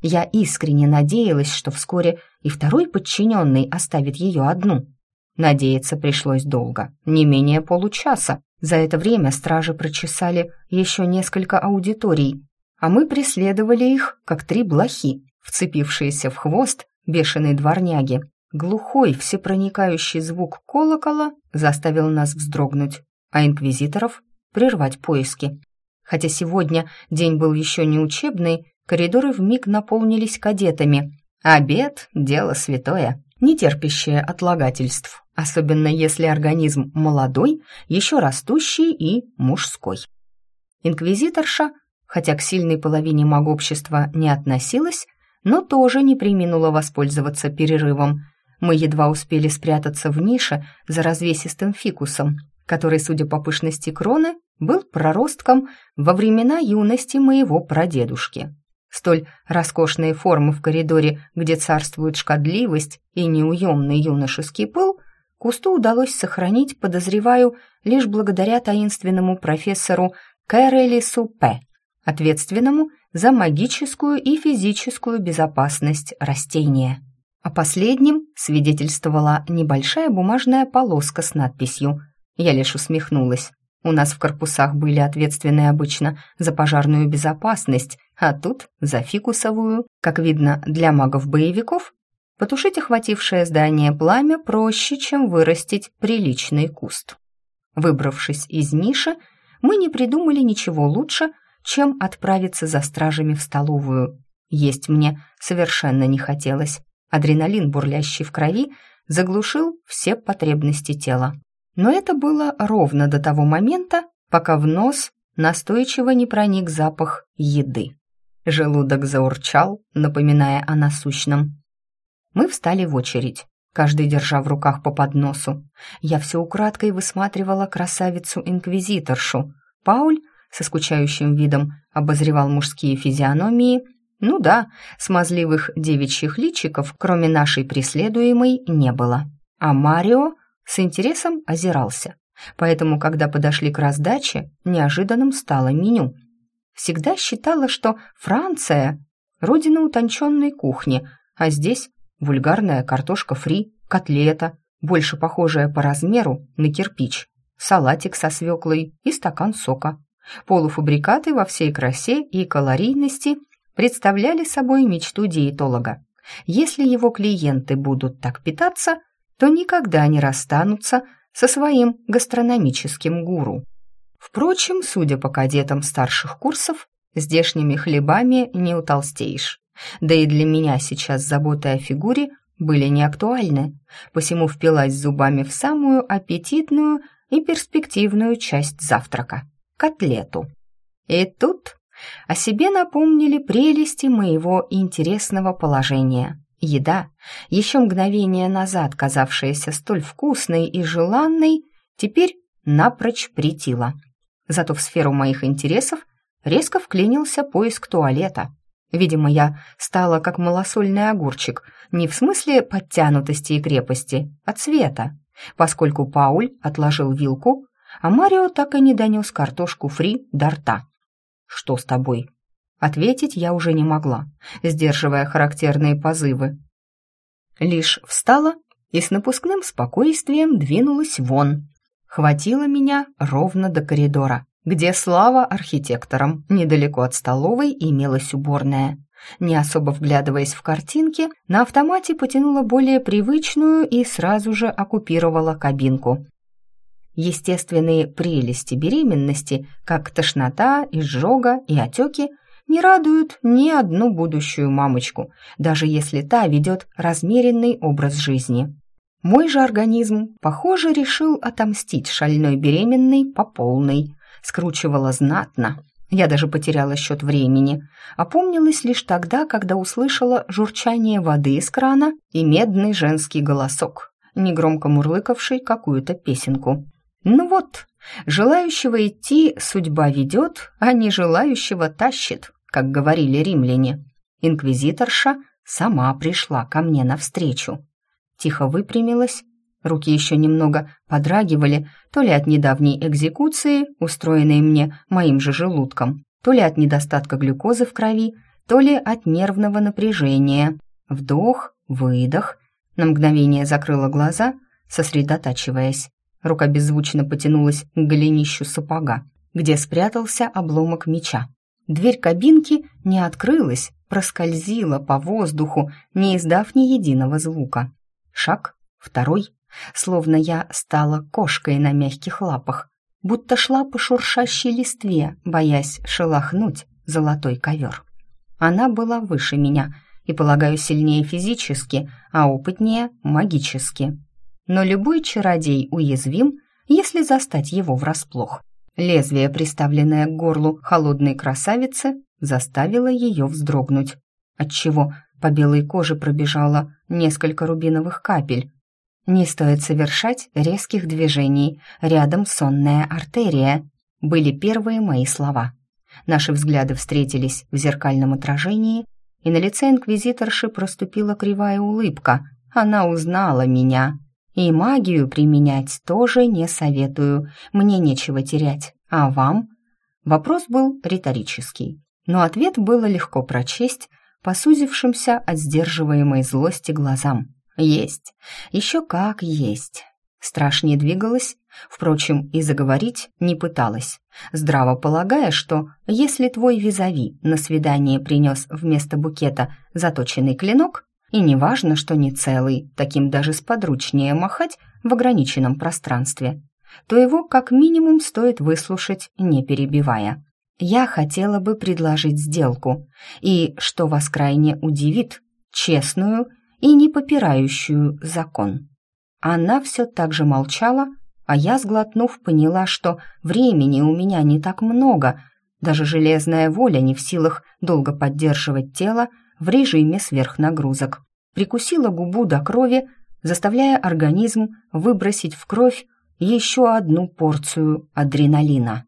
Я искренне надеялась, что вскоре и второй подчиненный оставит ее одну — Надеяться пришлось долго, не менее получаса. За это время стражи прочесали еще несколько аудиторий, а мы преследовали их, как три блохи, вцепившиеся в хвост бешеной дворняги. Глухой, всепроникающий звук колокола заставил нас вздрогнуть, а инквизиторов прервать поиски. Хотя сегодня день был еще не учебный, коридоры вмиг наполнились кадетами. Обед — дело святое, не терпящее отлагательств особенно если организм молодой, еще растущий и мужской. Инквизиторша, хотя к сильной половине магобщества не относилась, но тоже не приминула воспользоваться перерывом. Мы едва успели спрятаться в нише за развесистым фикусом, который, судя по пышности кроны, был проростком во времена юности моего прадедушки. Столь роскошные формы в коридоре, где царствует шкодливость и неуемный юношеский пыл, Кусту удалось сохранить, подозреваю, лишь благодаря таинственному профессору Кэрелису П., ответственному за магическую и физическую безопасность растения. О последнем свидетельствовала небольшая бумажная полоска с надписью. Я лишь усмехнулась. У нас в корпусах были ответственные обычно за пожарную безопасность, а тут за фикусовую. Как видно, для магов-боевиков Потушить охватившее здание пламя проще, чем вырастить приличный куст. Выбравшись из ниши, мы не придумали ничего лучше, чем отправиться за стражами в столовую. Есть мне совершенно не хотелось. Адреналин, бурлящий в крови, заглушил все потребности тела. Но это было ровно до того момента, пока в нос настойчиво не проник запах еды. Желудок заурчал, напоминая о насущном. Мы встали в очередь, каждый держа в руках по подносу. Я все украдкой высматривала красавицу-инквизиторшу. Пауль со скучающим видом обозревал мужские физиономии. Ну да, смазливых девичьих личиков, кроме нашей преследуемой, не было. А Марио с интересом озирался. Поэтому, когда подошли к раздаче, неожиданным стало меню. Всегда считала, что Франция – родина утонченной кухни, а здесь вульгарная картошка фри, котлета, больше похожая по размеру на кирпич, салатик со свеклой и стакан сока. Полуфабрикаты во всей красе и калорийности представляли собой мечту диетолога. Если его клиенты будут так питаться, то никогда не расстанутся со своим гастрономическим гуру. Впрочем, судя по кадетам старших курсов, здешними хлебами не утолстеешь. Да и для меня сейчас заботы о фигуре были неактуальны, посему впилась зубами в самую аппетитную и перспективную часть завтрака – котлету. И тут о себе напомнили прелести моего интересного положения. Еда, еще мгновение назад казавшаяся столь вкусной и желанной, теперь напрочь притила. Зато в сферу моих интересов резко вклинился поиск туалета. Видимо, я стала как малосольный огурчик, не в смысле подтянутости и крепости, а цвета, поскольку Пауль отложил вилку, а Марио так и не донес картошку фри до рта. «Что с тобой?» Ответить я уже не могла, сдерживая характерные позывы. Лишь встала и с напускным спокойствием двинулась вон. Хватило меня ровно до коридора, где слава архитекторам, недалеко от столовой имелась уборная. Не особо вглядываясь в картинки, на автомате потянула более привычную и сразу же оккупировала кабинку. Естественные прелести беременности, как тошнота, изжога и отеки, не радуют ни одну будущую мамочку, даже если та ведет размеренный образ жизни. Мой же организм, похоже, решил отомстить шальной беременной по полной скручивала знатно. Я даже потеряла счет времени. Опомнилась лишь тогда, когда услышала журчание воды из крана и медный женский голосок, негромко мурлыкавший какую-то песенку. Ну вот, желающего идти судьба ведет, а не желающего тащит, как говорили римляне. Инквизиторша сама пришла ко мне навстречу. Тихо выпрямилась, Руки еще немного подрагивали, то ли от недавней экзекуции, устроенной мне моим же желудком, то ли от недостатка глюкозы в крови, то ли от нервного напряжения. Вдох, выдох. На мгновение закрыла глаза, сосредотачиваясь. Рука беззвучно потянулась к голенищу сапога, где спрятался обломок меча. Дверь кабинки не открылась, проскользила по воздуху, не издав ни единого звука. Шаг, второй, словно я стала кошкой на мягких лапах, будто шла по шуршащей листве, боясь шелохнуть золотой ковер. Она была выше меня и, полагаю, сильнее физически, а опытнее магически. Но любой чародей уязвим, если застать его врасплох. Лезвие, приставленное к горлу холодной красавицы, заставило ее вздрогнуть, отчего по белой коже пробежало несколько рубиновых капель, не стоит совершать резких движений, рядом сонная артерия, были первые мои слова. Наши взгляды встретились в зеркальном отражении, и на лице инквизиторши проступила кривая улыбка. Она узнала меня. И магию применять тоже не советую, мне нечего терять. А вам? Вопрос был риторический, но ответ было легко прочесть по сузившимся от сдерживаемой злости глазам. Есть. Еще как есть. Страш не двигалась, впрочем, и заговорить не пыталась, здраво полагая, что если твой визави на свидание принес вместо букета заточенный клинок, и неважно, что не целый, таким даже сподручнее махать в ограниченном пространстве, то его как минимум стоит выслушать, не перебивая. Я хотела бы предложить сделку, и, что вас крайне удивит, честную и не попирающую закон. Она все так же молчала, а я, сглотнув, поняла, что времени у меня не так много, даже железная воля не в силах долго поддерживать тело в режиме сверхнагрузок. Прикусила губу до крови, заставляя организм выбросить в кровь еще одну порцию адреналина.